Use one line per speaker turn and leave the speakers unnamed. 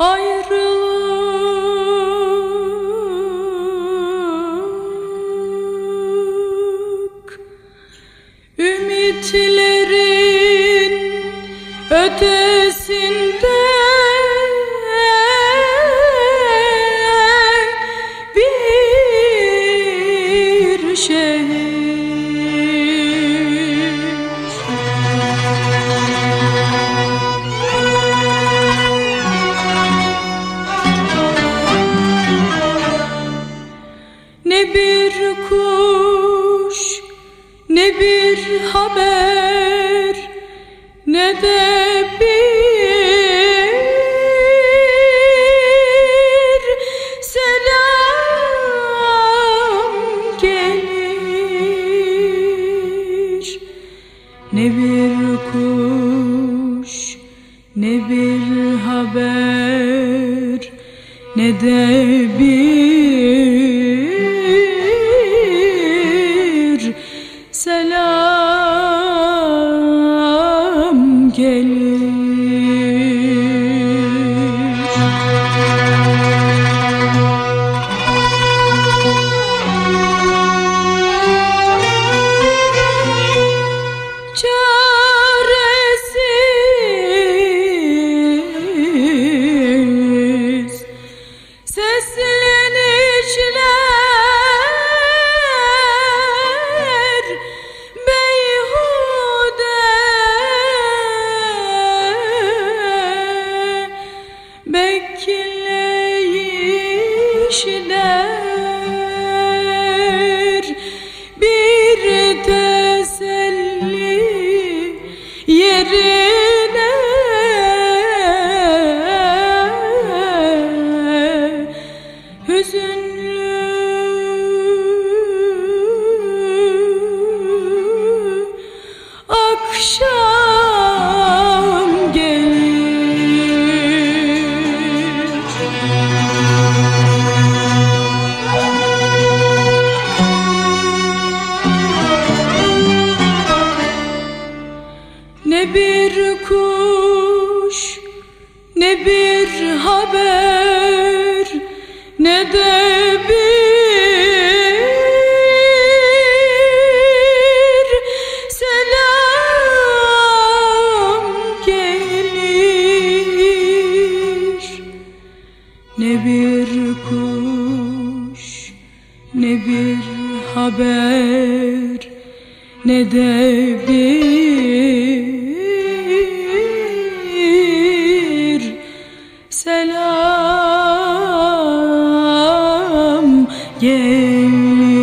ayrılık. Ümitlerin ötesinde bir kuş ne bir haber ne de bir selam gelir. Ne bir kuş ne bir haber ne de bir Bekleyişler bir teselli yerine akşam kuş ne bir haber ne de bir selam gelir. Ne bir kuş ne bir haber ne de bir Mm-hmm.